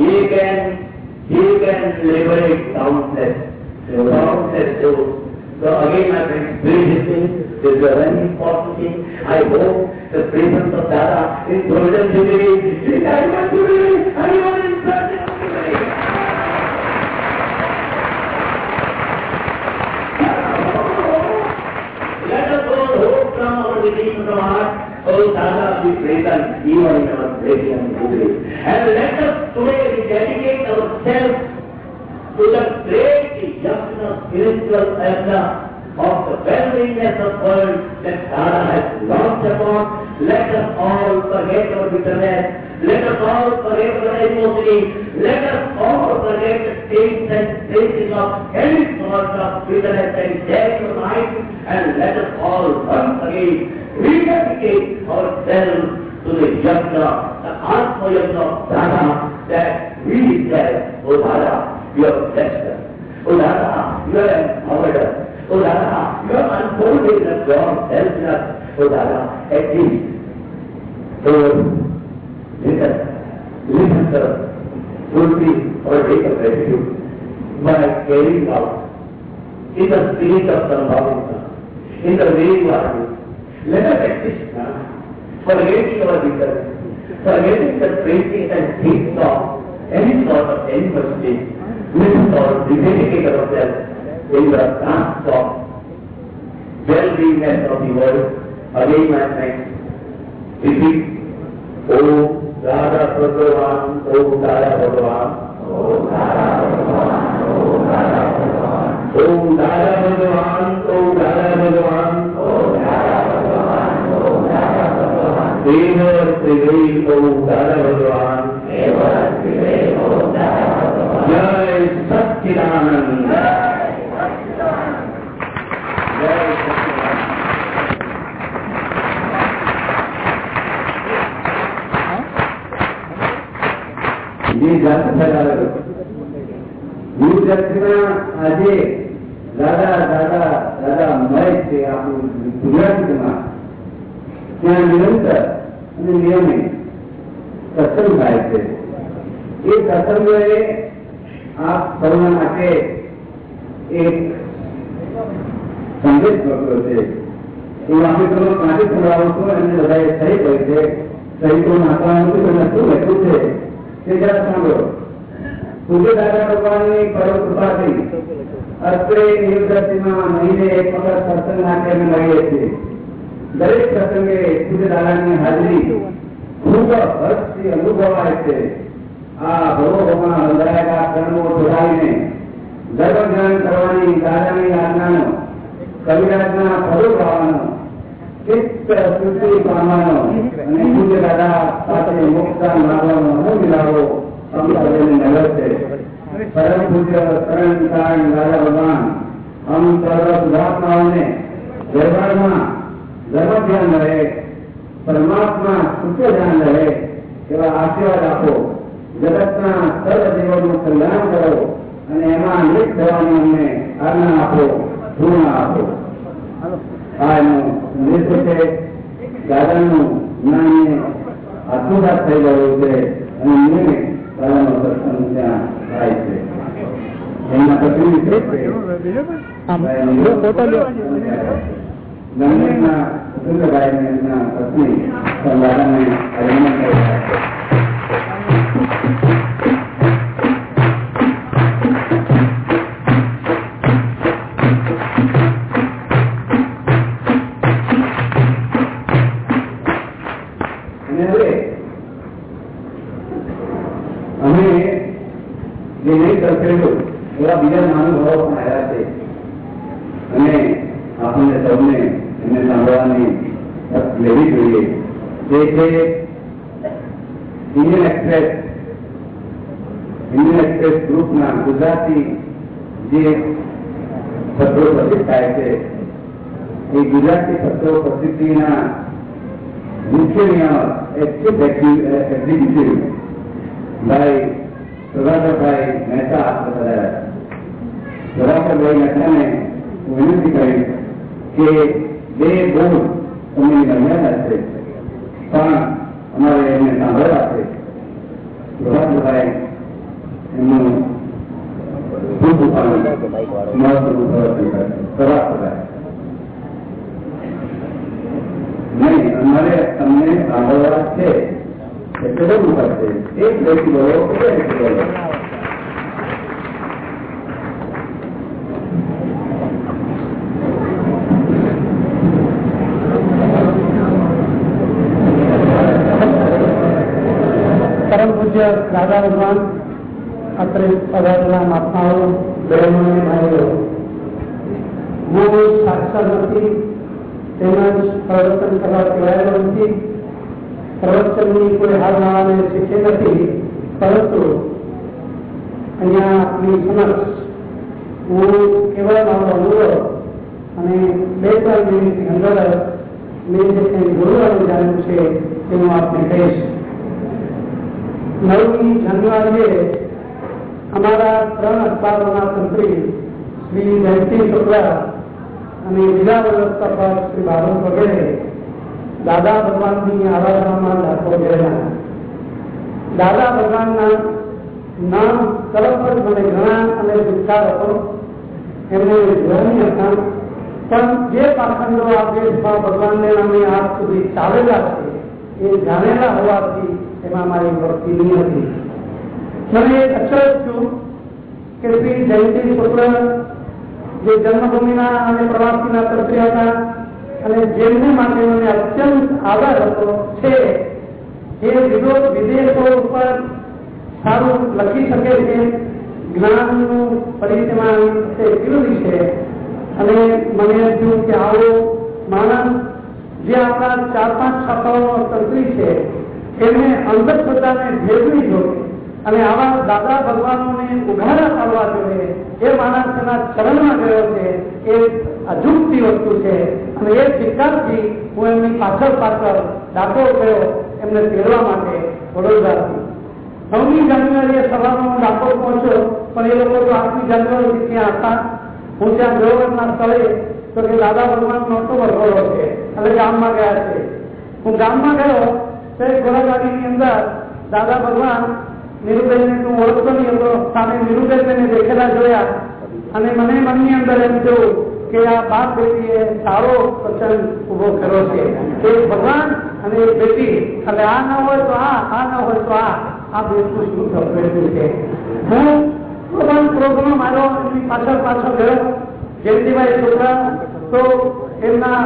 he can, he can liberate countless, countless souls. So again, my friends. This is a very important thing. I hope the presence of Dada in Golden Jubilee, Dada be present even in our Platinum Jubilee. And let us today dedicate ourselves to the great yajna, spiritual yajna of the well-beingness of world that Dada has launched upon. Let us all forget our bitterness. Let us all forget our animosity. Let us all forget the states and traces of any sort of bitterness and death of mind. And let us all once again rededicate やったら、いう間だか。In the task of well-beingness of the world. Again, my friends, repeat, O Dada Bhagavan, O Dada Bhagavan, O Dada Bhagavan, O Dada Bhagavan, O Dada Bhagavan, O Dada Bhagavan, O Dada Bhagavan, O Dada Bhagavan, Devar Trivai, O Dada Bhagavan, Devar Trivai, O Bhagavan, Jai. જે જાત ફેલાવેલો ગુરુ જાતિના આજે દાદા દાદા દાદા મળે છે આપણું ગુજરાતીમાં ત્યાં નિરંતર અને નિયમિત સત્સંગ થાય છે એ સત્સંગોએ આપ સૌના માટે એક સંદેશ મોકલ્યો છે હું આપણે તમે પાંચે ખવડાવો છો એમને બધાએ સહી કરી છે સહી તો નાખવાનું હતું તમે શું લખ્યું છે તે જરા સાંભળો પૂજ્ય દાદા ભગવાનની પરમ કૃપાથી અત્રે નિવૃત્તિમાં મહિને એક વખત સત્સંગ માટે અમે મળીએ છીએ દરેક પ્રસંગે પૂજ્ય દાદાની હાજરી ખૂબ હર્ષથી અનુભવાય છે આ ભવોમાં હૃદયાકા કર્મો જોડાઈને ધર્મ ધ્યાન કરવાની દાદાની આજ્ઞાનો કવિરાજના પદો ગાવાનો ચિત્ત શુદ્ધિ પામવાનો અને પૂજ્ય દાદા સાથે મોક્ષા માગવાનો અમૂલ્ય લાવો અમદાવાદને નગર છે પરમ પૂજ્ય શરણ કારણ દાદા ભગવાન હમ સર્વ સુધાત્માઓને વ્યવહારમાં ધર્મ ધ્યાન રહે પરમાત્મા સૂચે ધ્યાન રહે એવા આશીર્વાદ આપો જગતના સર્વ જીવોનું કલ્યાણ કરો અને એમાં નિત થવાની અમને આજ્ઞા આપો પૂર્ણ આપો આ એનું નિર્ભર છે દાદાનું જ્ઞાનને આત્મસાત થઈ ગયું છે અને નિયમિત દાદાનો સત્સંગ ત્યાં થાય છે એમના પત્ની છે ગણેશના સુંદરભાઈ એમના પત્ની દાદાને અભિનંદન કરી રહ્યા છે છે એ ગુજરાતી પત્રો પ્રસિદ્ધિના મુખ્ય નિયામક એક્ઝિક્યુટિવ એક્ઝિક્યુટિવ ભાઈ પ્રભાકરભાઈ મહેતા બતાવ્યા પ્રભાકરભાઈ મહેતાને હું વિનંતી કરીશ કે બે બોર્ડ સમયની મર્યાદા છે હું સાક્ષર નથી તેમજ પ્રવચન કરવા કહેવાયેલો નથી પ્રવચનની કોઈ હાલ નાવાને શીખે નથી પરંતુ અહીંયા આપની સમક્ષ હું કેવળ મારો અનુભવ અને બે ત્રણ મિનિટની અંદર મેં જે કંઈ બોલવાનું જાણ્યું છે તે હું આપને કહીશ નવમી જાન્યુઆરીએ અમારા ત્રણ અખબારોના તંત્રી શ્રી જયંતિ શુક્લા અને જિલ્લા વ્યવસ્થાપક શ્રી ભારત વગેરે દાદા ભગવાનની આરાધનામાં દાખલો ગયેલા દાદા ભગવાનના નામ તરફ જ મને ઘણા અને વિસ્તાર હતો એમને જોવાની હતા પણ જે પાખંડો આ દેશમાં ભગવાનને નામે આજ સુધી ચાલેલા છે એ જાણેલા હોવાથી એમાં મારી ભક્તિ નહીં હતી મને એક અચરજ છું કે શ્રી જયંતિ શુક્લ જે જન્મભૂમિના અને પ્રવાસીના તંત્રી હતા અને જેમને માટે મને અત્યંત આદર હતો છે એ વિરોધ વિદેશો ઉપર સારું લખી શકે છે જ્ઞાનનું પરિચયમાં તે કેળવી છે અને મને એમ થયું કે આવો માણસ જે આપણા ચાર પાંચ શાખાઓનો તંત્રી છે એમને અંધશ્રદ્ધાને ભેદવી જોઈએ અને આવા દાદા ભગવાનોને ઉઘાડા પાડવા જોઈએ, એ માણસ એના ચરણમાં ગયો છે, એ અજુકતી વસ્તુ છે. અને એ શિક્ષાથી હું એમની પાછળ પાછળ દાખલો ગયો એમને તેડવા માટે વડોદરાથી. નવમી જાન્યુઆરીએ સવારમાં હું દાખલો પહોંચ્યો, પણ એ લોકો તો આઠમી જાન્યુઆરી ત્યાં હતા. હું ત્યાં ગયો સ્થળે, તો કે દાદા ભગવાન નહોતો વરઘોડો છે, એટલે ગામમાં ગયા છે. હું ગામમાં ગયો, તો એ ઘોડાગાડીની અંદર દાદા ભગવાન નીરુબેનને તું ઓળખતો નહીં હતો સામે નીરુબેન તેને દેખેલા જોયા અને મને મનની અંદર એમ થયું કે આ બાપ બેટીએ સારો પ્રસંગ ઉભો કર્યો છે એક ભગવાન અને એક બેટી એટલે આ ન હોય તો આ આ ન હોય તો આ આ બેટું શું થયું છે હું પણ પ્રોગ્રામ આવ્યો એમની પાછળ પાછળ ગયો જયંતિભાઈ છોકરા તો એમના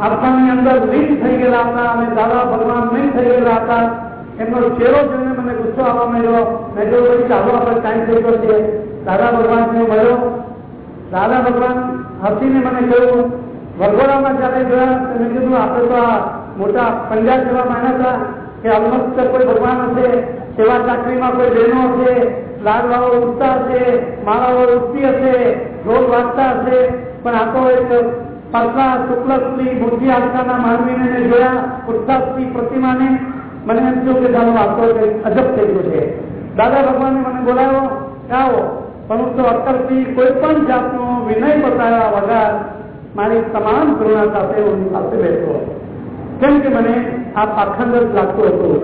આત્માની અંદર લીન થઈ ગયેલા હતા અને દાદા ભગવાન લીન થઈ ગયેલા હતા એમનો ચહેરો જોઈને મને ગુસ્સો આવવા માંડ્યો મેં કહ્યું ભાઈ ચાલો આપણે ટાઈમ થઈ ગયો છે દાદા ભગવાનને મળ્યો દાદા ભગવાન હસીને મને કહ્યું વરઘોડામાં જ્યારે ગયા તો મેં કીધું આપણે તો આ મોટા પંજાબ જેવા માણસ હતા કે અલમસ્ત કોઈ ભગવાન હશે સેવા ચાકરીમાં કોઈ બહેનો હશે લાડવાઓ ઉઠતા હશે માળાઓ ઉઠતી હશે ઢોલ વાગતા હશે પણ આ તો એક પતલા શુક્લશ્રી બુદ્ધિ આસ્થાના માનવીને મેં જોયા ઉત્સાહથી પ્રતિમાને મને એમ થયું કે ચાલો આ તો કંઈક અજબ થઈ ગયું છે દાદા ભગવાને મને બોલાવ્યો કે આવો પણ હું તો અક્કરથી કોઈ પણ જાતનો વિનય બતાવ્યા વગર મારી તમામ કરુણા સાથે હું પાસે બેઠો કેમ કે મને આ પાખંડ જ લાગતું હતું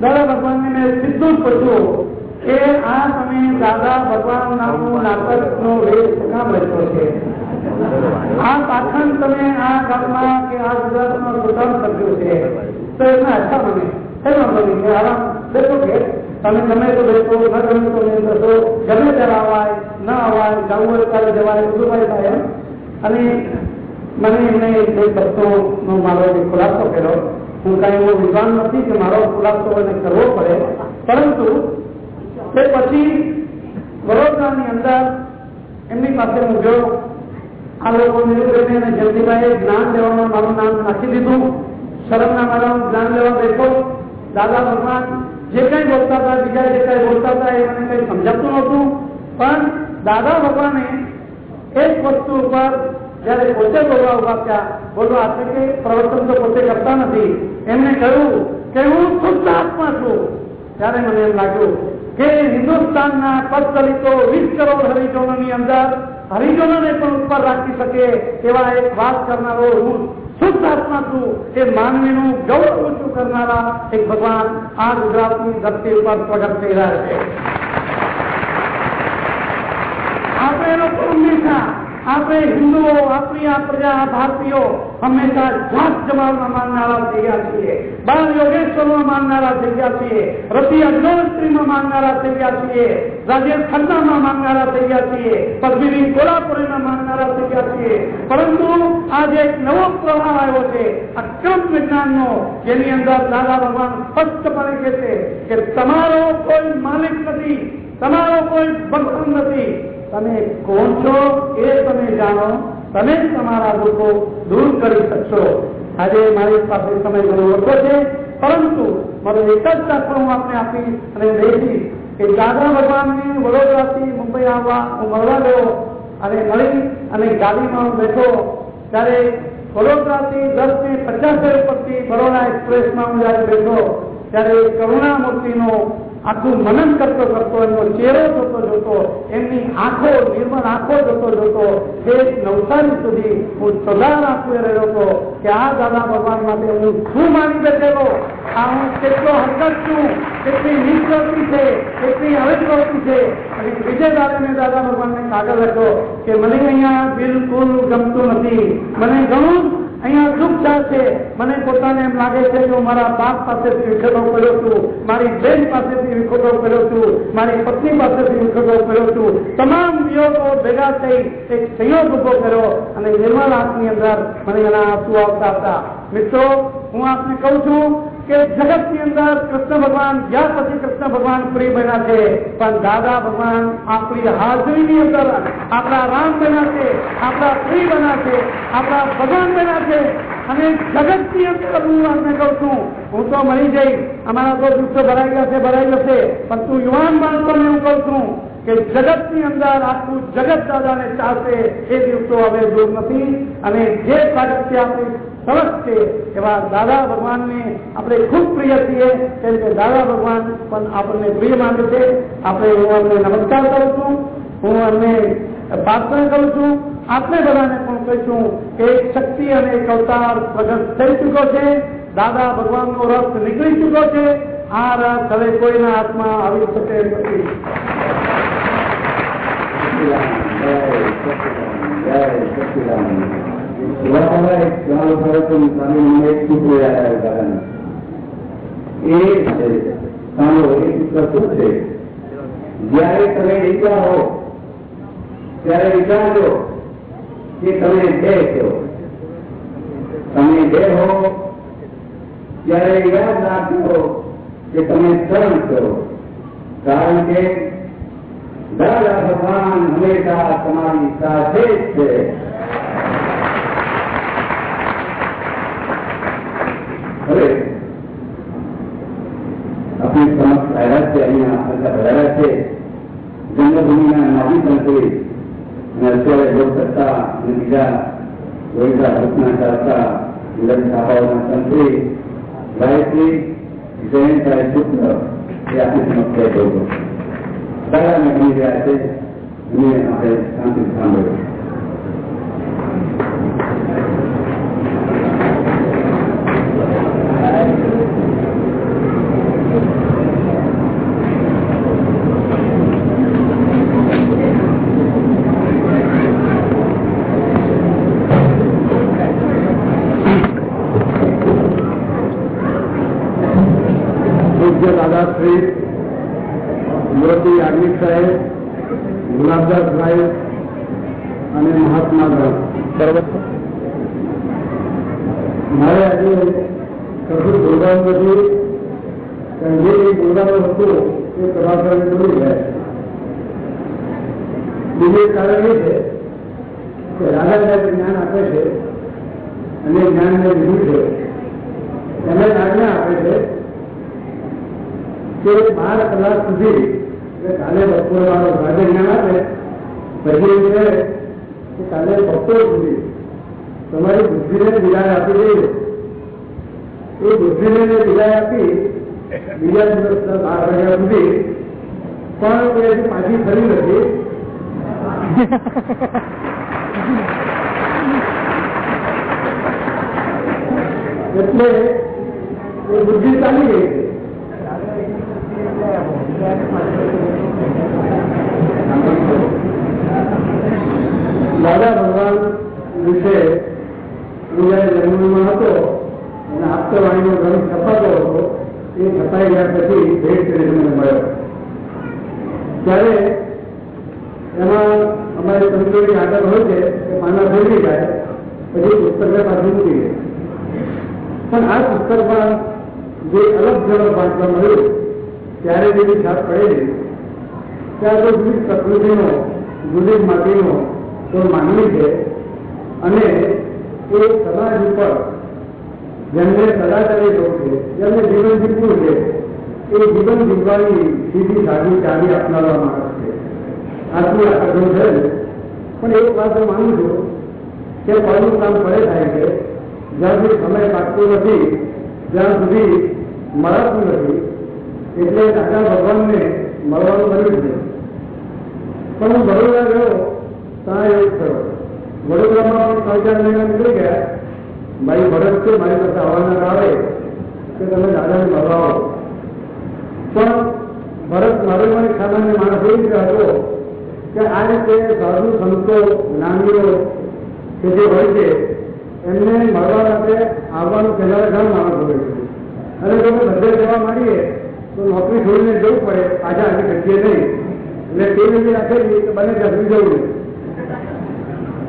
દાદા ભગવાનને મેં સીધું જ પૂછ્યું કે આ તમે દાદા ભગવાન નામનું નાટકનો વેશ કામ રચ્યો છે આ પાખંડ તમે આ ગામમાં કે આ ગુજરાતમાં સુધાર કર્યો છે તો એમને અચ્છા મને કઈ વાંધો નહીં કે આરામ બેસો કે તમે ગમે તો બેસો ન ગમે તો નહીં બેસો ગમે ત્યારે આવાય ન આવાય જવું હોય ત્યારે જવાય બધું કઈ થાય એમ અને મને એમને બે શબ્દોનો મારો જે ખુલાસો કર્યો હું કાંઈ એવો વિદ્વાન નથી કે મારો ખુલાસો એને કરવો પડે પરંતુ તે પછી વડોદરાની અંદર એમની પાસે હું ગયો આ લોકો નિરુબેને અને જલ્દીભાઈએ જ્ઞાન લેવામાં મારું નામ નાખી દીધું શરમના મારા જ્ઞાન લેવા બેઠો દાદા ભગવાન જે કંઈ બોલતા હતા બીજા જે કંઈ બોલતા હતા એ મને કંઈ સમજાતું નહોતું પણ દાદા ભગવાને એક વસ્તુ ઉપર જયારે પોતે બોલવા ઉભા થયા બોલવા એટલે કે પ્રવર્તન તો પોતે કરતા નથી એમને કહ્યું કે હું શુદ્ધ આત્મા છું ત્યારે મને એમ લાગ્યું કે હિન્દુસ્તાનના પદદલિતો વીસ કરોડ હરિજનોની અંદર હરિજનોને પણ ઉપર રાખી શકે એવા એક વાત કરનારો હું શુદ્ધ આત્મા છું એ માનવીનું ગૌરવ ઊંચું કરનારા એક ભગવાન આ ગુજરાતની ધરતી ઉપર પ્રગટ થઈ રહ્યા છે આપણે લોકો હંમેશા આપણે હિન્દુઓ આપણી આ પ્રજા ભારતીયો હંમેશા જાત જમાવમાં માનનારા થઈ ગયા છીએ બાળ યોગેશ્વરમાં માનનારા થઈ ગયા છીએ રતિ અગ્નોત્રીમાં માનનારા થઈ ગયા છીએ રાજેશ ખન્નામાં માનનારા થઈ ગયા છીએ પદ્મિની કોલ્હાપુરીમાં માનનારા થઈ ગયા છીએ પરંતુ આજે એક નવો પ્રવાહ આવ્યો છે અક્રમ વિજ્ઞાનનો જેની અંદર દાદા ભગવાન સ્પષ્ટપણે કહે છે કે તમારો કોઈ માલિક નથી તમારો કોઈ ભગવાન નથી તમે કોણ છો એ તમે જાણો. તમે તમારા દુઃખો દૂર કરી શકશો. આજે મારી પાસે સમય ઘણો ઓછો છે, પરંતુ મારો એક જ દાખલો હું આપને આપી અને દેખી કે દાદા ભગવાનની વડોદરાથી મુંબઈ આવવા હું મળવા ગયો અને મળી અને ગાડીમાં બેઠો. ત્યારે વડોદરાથી દસ ને પચાસ ઉપરથી બરોડા એક્સપ્રેસમાં હું જયારે બેઠો, ત્યારે કરુણામૂર્તિનો આખું મનન કરતો કરતો એમનો ચહેરો જોતો જોતો એમની આંખો નિર્મળ આંખો જોતો જોતો એ નવસારી સુધી હું સદા રાખી રહ્યો હતો કે આ દાદા ભગવાન માટે હું શું માની બેઠેલો આ હું કેટલો હરકત છું કેટલી નિષ્પ્રવૃત્તિ છે કેટલી અવિપ્રવૃત્તિ છે અને બીજે દાદા મેં દાદા ભગવાનને કાગળ લખ્યો કે મને અહીંયા બિલકુલ ગમતું નથી મને ઘણું અહીંયા દુઃખ થશે મને પોતાને એમ લાગે છે કે હું મારા બાપ પાસેથી વિખેડો કર્યો છું, મારી બેન પાસેથી વિખોટો કર્યો છું, મારી પત્ની પાસેથી વિખોટો કર્યો છું, તમામ વિયોગો ભેગા થઈ એક સંયોગ ઊભો કર્યો અને નિર્મળ આંખની અંદર મને એના આંસુ આવતા હતા. મિત્રો, હું આપને કહું છું કે જગતની અંદર કૃષ્ણ ભગવાન જ્યાં પછી કૃષ્ણ ભગવાન પ્રિય બન્યા છે પણ દાદા ભગવાન આપણી હાજરીની અંદર આપણા રામ બન્યા છે આપણા પ્રિય બન્યા છે આપણા ભગવાન બન્યા છે અને જગતની અંદર હું આપને કહું છું હું તો મળી જઈ અમારા તો દિવસો ભરાઈ ગયા છે ભરાઈ જશે પણ તું યુવાન માણસોને હું કહું છું કે જગતની અંદર આખું જગત દાદાને ચાલશે એ દિવસો હવે દૂર નથી અને જે પ્રાગત્ય આપણી સરસ છે એવા દાદા ભગવાનને આપણે ખૂબ પ્રિય છીએ. કેમ કે દાદા ભગવાન પણ આપણને પ્રિય માને છે. આપણે હું અમને નમસ્કાર કરું છું. હું અમને પ્રાર્થના કરું છું. આપણે બધાને પણ કહીશું કે શક્તિ અને એક અવતાર પ્રગટ થઈ ચુક્યો છે. દાદા ભગવાનનો રસ નીકળી ચુક્યો છે. આ રસ હવે કોઈના હાથમાં આવી શકે નથી. જયારે તમે વિચારો ત્યારે વિચારજો કે તમે બે છો તમે બે હો ત્યારે યાદ રાખજો કે તમે ત્રણ છો કારણ કે દાદા ભગવાન હંમેશા તમારી સાથે જ છે હવે આપણી સમક્ષ આવ્યા છે અહીંયા બધા ભરાયા છે જન્મભૂમિના માજી તંત્રી અને અત્યારે લોકસત્તા અને બીજા ગોયતા હરકના ચાલતા વિલંબ છાપાઓના તંત્રી ગાયત્રી જયંતભાઈ શુક્લ એ આપણી સમક્ષ બેઠો હતો દાદાને ગણી રહ્યા છે અને આપણે શાંતિ સાંભળ્યો અને જ્ઞાનને લીધું છે એને આજ્ઞા આપે છે કે બાર કલાક સુધી એટલે કાલે બપોર વાળો ભાગે જ્ઞાન આપે પછી એમ કહે કે કાલે બપોર સુધી તમારી બુદ્ધિને વિદાય આપી દઈએ એ બુદ્ધિને વિદાય આપી બીજા દિવસના બાર વાગ્યા સુધી પણ એ હજી પાછી ફરી નથી એટલે એ બુદ્ધિ ચાલી ગઈ છે દાદા ભગવાન વિશે હું જયારે જન્મમાં હતો અને આપતવાણીનો ગ્રંથ છપાતો હતો એ છપાઈ ગયા પછી ભેટ કરીને મને મળ્યો ત્યારે એમાં અમારી કમજોરી આગળ હોય છે કે પાના ફેરવી જાય પછી પુસ્તકને પાછું મૂકી ગયા પણ આ પુસ્તકમાં જે અલગ જલક વાંચવા મળ્યું ત્યારે જેવી છાપ પડેલી ત્યાં તો વિવિધ પ્રકૃતિનો જુદી માટીનો કોઈ માનવી છે અને એ સમાજ ઉપર જેમને સદાચારી લોકો છે જેમને જીવન જીવવું છે એ જીવન જીવવાની સીધી સાદી ચાવી આપનારવા માણસ છે આટલું આકર્ષણ છે ને પણ એક વાત હું માનું છું કે કોઈનું કામ પડે થાય છે જ્યાં સુધી સમય કાઢતો નથી જ્યાં સુધી મળાતું નથી એટલે દાદા ભગવાનને મળવાનું બન્યું છે પણ હું વડોદરા ગયો ત્યાં એવું થયો વડોદરામાં પણ ત્રણ ચાર મહિના નીકળી ગયા મારી ભરત છે મારી પાસે આવવાના આવે કે તમે દાદાને મળવા આવો પણ ભરત મારો મને સામાન્ય માણસ એવી રીતે હતો કે આ રીતે સાધુ સંતો જ્ઞાનીઓ કે જે હોય છે એમને મળવા માટે આવવાનું પહેલા ઘણા માણસ હોય છે અને જો અમે બધે જવા માંડીએ તો નોકરી છોડીને જવું પડે પાછા આવી શકીએ નહીં એટલે તે રીતે રાખેલી કે બને ત્યાં સુધી જવું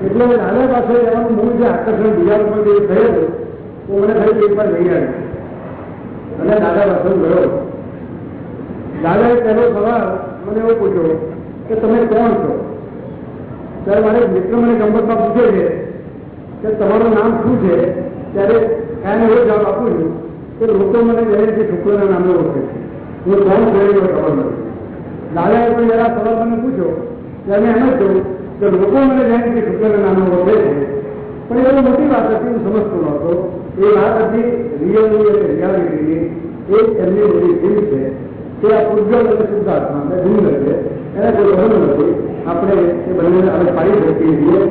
એટલે દાદા પાસે એવાનું મૂળ જે આકર્ષણ બીજા ઉપર જે થયેલું તો મને થયું એક વાર લઈ આવ્યું અને દાદા પાસે ગયો દાદાએ પહેલો સવાલ મને એવો પૂછ્યો કે તમે કોણ છો ત્યારે મારે મિત્ર મને ગંમતમાં પૂછે છે કે તમારું નામ શું છે ત્યારે એને એવો જવાબ આપું છું કે લોકો મને જયંતિ શુક્લના નામે ઓળખે છે હું કોણ છું એનો ખબર નથી દાદાએ પણ જરા સવાલ મને પૂછ્યો ત્યારે એમ જ કહ્યું કે લોકો મને જયંતિ શુક્લના નામે ઓળખે છે પણ એ બહુ મોટી વાત હતી હું સમજતો નહોતો એ વાત હતી રિયલની અને રિયાલિટીની એક એમની બધી ફિલ્મ છે કે આ ઉજ્જવલ અને શુદ્ધાત્મા બે ભૂલ છે એને કોઈ સંબંધ નથી આપણે એ બંને આપણે પાડી શકીએ છીએ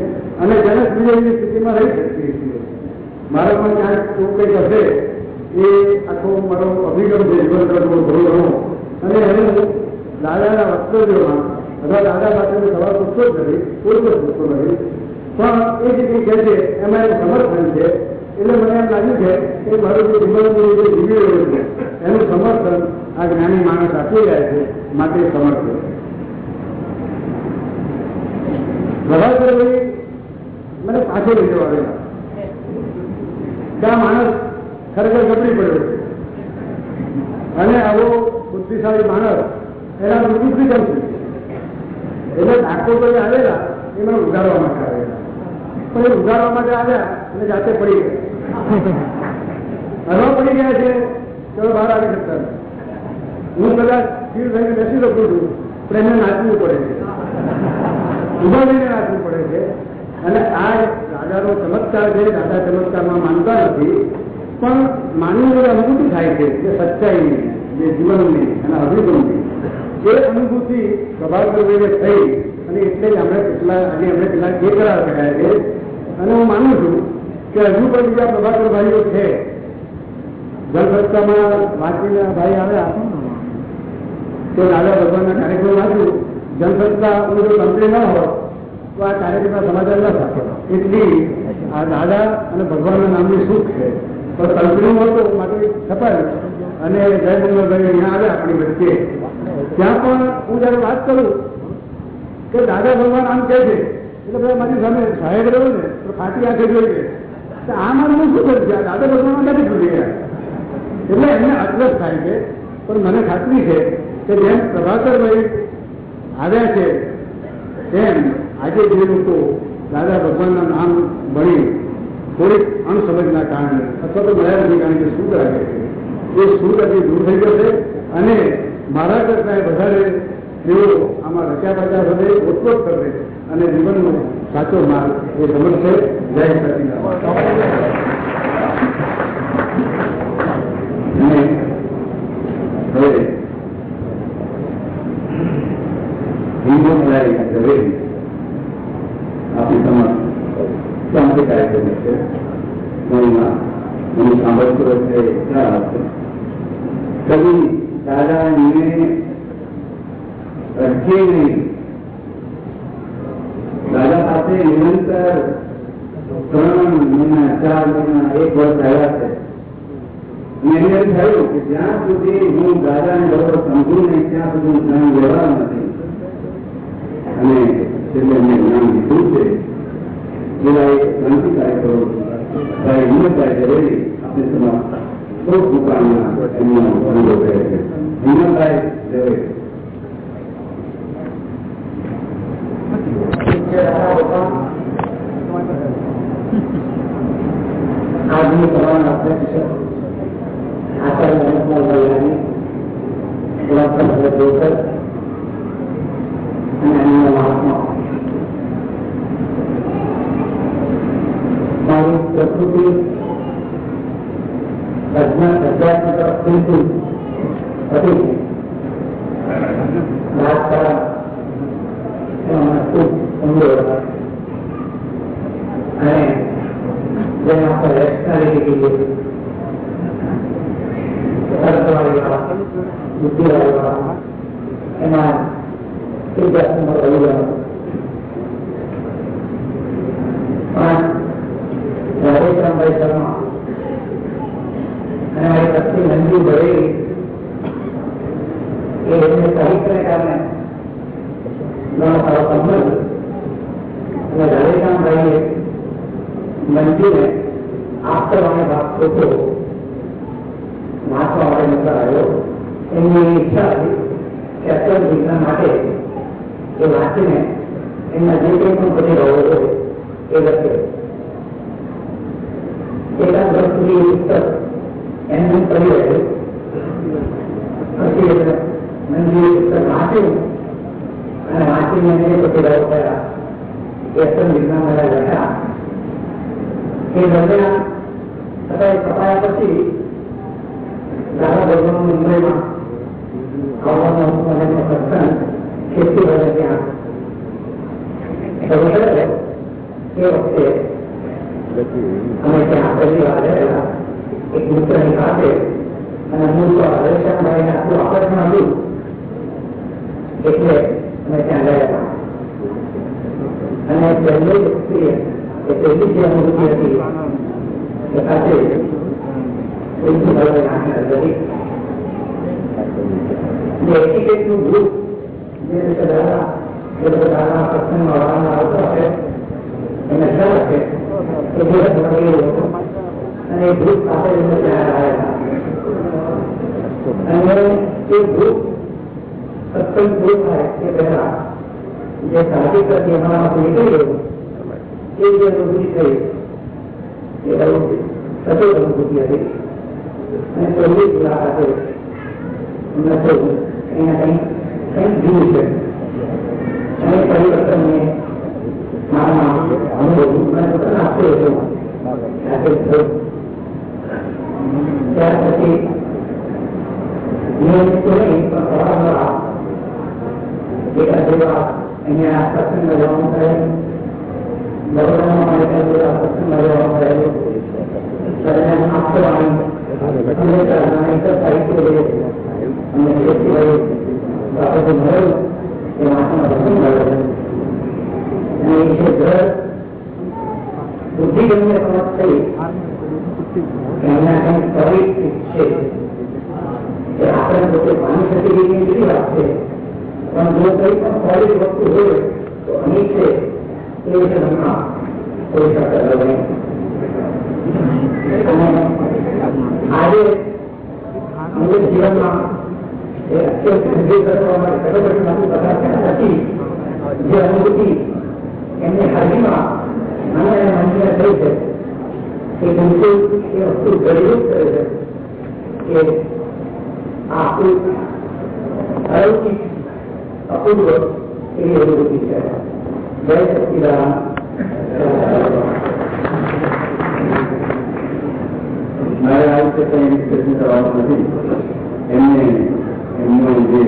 અને જનક વિજયની સ્થિતિમાં રહી શકીએ છીએ મારા પણ ક્યાંક એવું કંઈક હશે એ આખો મારો અભિગમ છે જીવન કરતો થોડો ઘણો અને એને હું દાદાના વક્તવ્યોમાં અથવા દાદા પાસેનો સવાલ પૂછતો જ નથી કોઈ પણ પૂછતો નથી પણ એ જે કંઈ કહે છે એમાં એક સમર્થન છે એટલે મને એમ લાગ્યું છે કે મારું જે જીવનનું જે જીવી રહ્યું છે એનું સમર્થન આ જ્ઞાની માણસ આપી રહ્યા છે માટે સમર્થન પ્રભાકરભાઈ મને પાછો લઈ જવા આવેલા ત્યાં માણસ ખરેખર ગબડી પડ્યો છે અને આવો બુદ્ધિશાળી માણસ એના મૃત્યુ કેમ છે એટલે ડાક્ટર કોઈ આવેલા એ મને ઉગાડવા માટે આવેલા પણ એ ઉગાડવા માટે આવ્યા અને જાતે પડી ગયા હરવા પડી ગયા છે ચલો બહાર આવી શકતા નથી હું કદાચ સ્થિર થઈને બેસી શકું છું પણ એમને નાચવું પડે છે ઉભા થઈને નાચવું પડે છે અને આ દાદાનો ચમત્કાર છે દાદા ચમત્કારમાં માનતા નથી પણ માનવી અનુભૂતિ થાય છે જે સચ્ચાઈની જે જીવનની અને અભિગમની એ અનુભૂતિ પ્રભાકરભાઈને થઈ અને એટલે જ આપણે કેટલા આજે આપણે કેટલા એ કરાર કર્યા છે અને હું માનું છું કે હજુ પણ બીજા પ્રભાકરભાઈઓ છે જનસત્તામાં વાંચીને ભાઈ આવ્યા કે દાદા ભગવાનના કાર્યક્રમ વાંચ્યું જનસત્તા જો તંત્રી ન હોય તો આ કાર્યક્રમના સમાચાર ન શકે એટલી આ દાદા અને ભગવાનના નામની સુખ છે પણ તંત્રીનું હતું માટે છપાયું અને જય મંગળભાઈ અહીંયા આવ્યા આપણી વચ્ચે ત્યાં પણ હું જયારે વાત કરું કે દાદા ભગવાન આમ કહે છે એટલે બધા મારી સામે સાહેબ રહ્યો ને તો ફાટી આંખે જોઈએ તો આ મારું શું કરું છે આ દાદા ભગવાન નથી ભૂલી ગયા એટલે એમને અટરસ થાય છે પણ મને ખાતરી છે કે જેમ પ્રભાકરભાઈ આવ્યા છે તેમ આજે જે લોકો દાદા ભગવાનના નામ ભણી થોડીક અણસમજના કારણે અથવા તો મળ્યા નથી કારણ કે શું રાખે છે એ શું હજી દૂર થઈ જશે અને મારા કરતા વધારે તેઓ આમાં રચ્યા પચ્યા હૃદય ઓતપ્રોત કરશે અને જીવનનો સાચો માર્ગ એ સમજશે જય સચિદાન અટકે નહીં દાદા પાસે નિરંતર ત્રણ મહિના ચાર મહિના એક વર્ષ રહ્યા છે એને એમ થયું કે જ્યાં સુધી હું દાદાને બરોબર સમજુ નહીં ત્યાં સુધી હું જ્ઞાન લેવાનું स्थिति घटना सरकार की तरफ़ बिल्कुल મંજુને આપવાનો ભાગ ખોટો વાંચવા માટે નતો આવ્યો એમની ઈચ્છા હતી કે અત્યંત વિજ્ઞાન માટે એ વાંચીને એમના જે કંઈ પણ પછી રહ્યો છે એ લખે એકાદ વર્ષ સુધી એ પુસ્તક એમને કરી રહ્યું પછી મંજુ એ પુસ્તક વાંચ્યું અને વાંચીને એને પછી રહ્યો થયા એ અત્યંત વિજ્ઞાન માટે લખ્યા એ દરમિયાન છતાં કપાયા પછી દાદા ભગવાન મુંબઈમાં આવવાનો મને સત્સંગ ખેતી બને ત્યાં શરૂ થયો એ વખતે અમે ત્યાં પહેલી વાર રહેલા એક મિત્રની પાસે એમને થયું અહીંયા કંઈક કંઈક જુએ છે પણ જો કંઈ પણ સોલિડ વસ્તુ હોય તો અહીં છે એ વિશે હમણાં કોઈ શક્ય નહીં અને આજે મૂળ જીવનમાં એ અત્યંત વિજય કરવા માટે કટોકટીમાંથી પસાર થયા નથી જે અનુભૂતિ એમની હાજરીમાં મને અને મનને થઈ છે એ બિલકુલ એ વસ્તુ ગરીબ કરે છે કે આ આપણું અલૌકિક અપૂર્વ એવી અનુભૂતિ છે જય સચિદાન મારે આ વખતે કંઈ ડિસ્કશન કરવાનું નથી એમને એમનો જે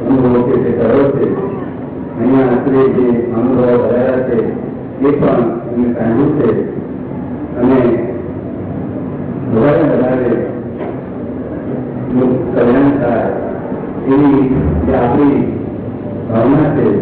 અનુભવ છે તે કર્યો છે અહીંયા આશરે જે અનુભવો રહ્યા છે એ પણ એમને કાઢ્યું છે અને વધારે વધારે કલ્યાણ થાય એવી જે આપણી uma.